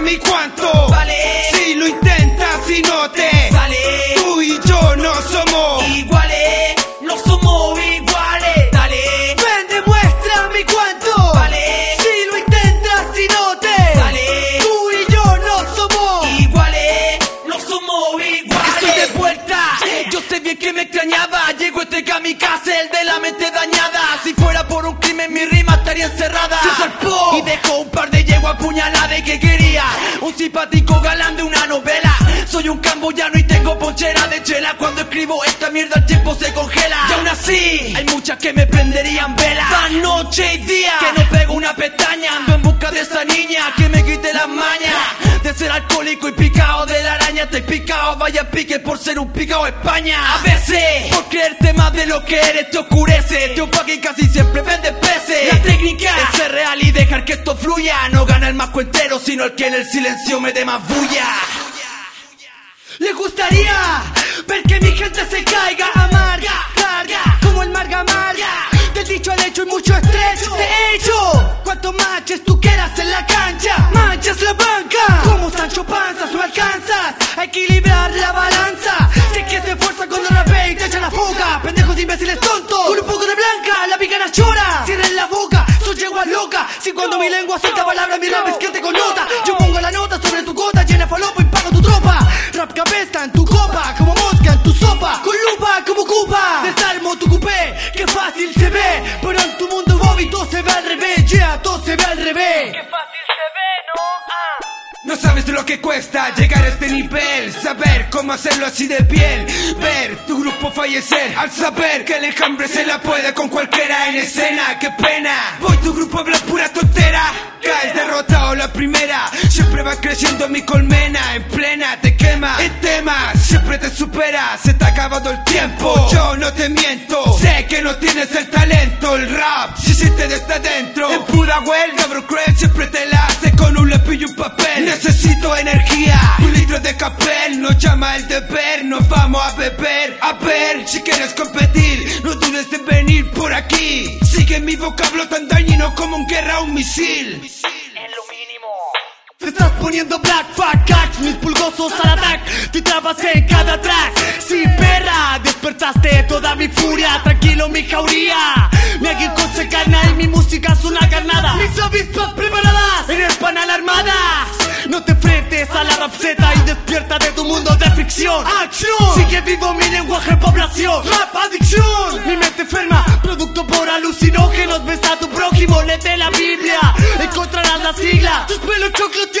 mi cuánto. Vale. Si lo intentas y no te Sale. Tú y yo no somos. Iguales, no somos iguales. Dale, Ven, demuestra mi cuánto. Vale. Si lo intentas y no te. Sale. Tú y yo no somos. iguales, no somos iguales. Estoy de vuelta. Yo sé bien que me extrañaba. Llegó este kamikaze, el de la mente dañada. Si fuera por un crimen, mi rima estaría encerrada. Se. Y dejó apuñaladas. ¿Y que quería? Un simpático galán de una novela. Soy un camboyano y tengo ponchera de chela. Cuando escribo esta mierda, el tiempo se congela. Y aún así, hay muchas que me prenderían vela. Da noche y día. Que no pego una pestaña. Ando en busca de esa niña que me quite las mañas. De ser alcohólico y picado de la araña. Te picado, vaya pique por ser un picado España. A veces, por creerte más de lo que eres, te oscurece. Te opaca y casi siempre vende y dejar que esto fluya. No gana el más cuentero, sino el que en el silencio me dé más bulla. Le gustaría ver que mi gente se caiga amarga, carga, como el marga amarga. Del dicho al hecho y mucho estrecho. De hecho, cuanto manches tú quieras en la cancha, manchas la banca. Como Sancho Panzas no alcanzas a equilibrar la balanza. Sé que se esfuerza cuando rapea y te echa la fuga. Pendejos imbéciles tontos, con un poco de blanca, la picana chora. Cuando mi lengua suelta palabras, mi rap es que te connota. Yo pongo la nota sobre tu gota, llena falopa y pago tu tropa. Rap cabeza en tu copa, como mosca en tu sopa. Con lupa como cupa. Desarmo tu cupé, que fácil se ve. Pero en tu mundo Bobby todo se ve al revés. Yeah, todo se ve al revés. No sabes lo que cuesta llegar a este nivel Saber cómo hacerlo así de piel Ver tu grupo fallecer Al saber que el enjambre se la puede con cualquiera en escena ¡Qué pena! Voy tu grupo habla Creciendo mi colmena En plena te quema En temas siempre te supera Se te ha acabado el tiempo. Yo no te miento Sé que no tienes el talento El rap se siente desde adentro En pura huelga bro cruel siempre te la hace Con un lápiz y un papel. Necesito energía Un litro de capel Nos llama el deber Nos vamos a beber. A ver si quieres competir No dudes en venir por aquí. Sigue mi vocablo tan dañino como un guerra un misil Te estás poniendo black fuck cacks, mis pulgosos al ataque. Te trabas en cada track. Sí, perra, despertaste toda mi furia. Tranquilo, mi jauría. Mi aguijón se carna y mi música es una carnada. Mis avispas preparadas en el panal armadas No te frentes a la rapseta y despierta de tu mundo de ficción ¡Acción! Sigue vivo mi lenguaje población. Rap adicción Mi mente enferma, producto por alucinógenos. Ves a tu prójimo, léete la Biblia. Encontrarás la sigla. Tus pelos choclos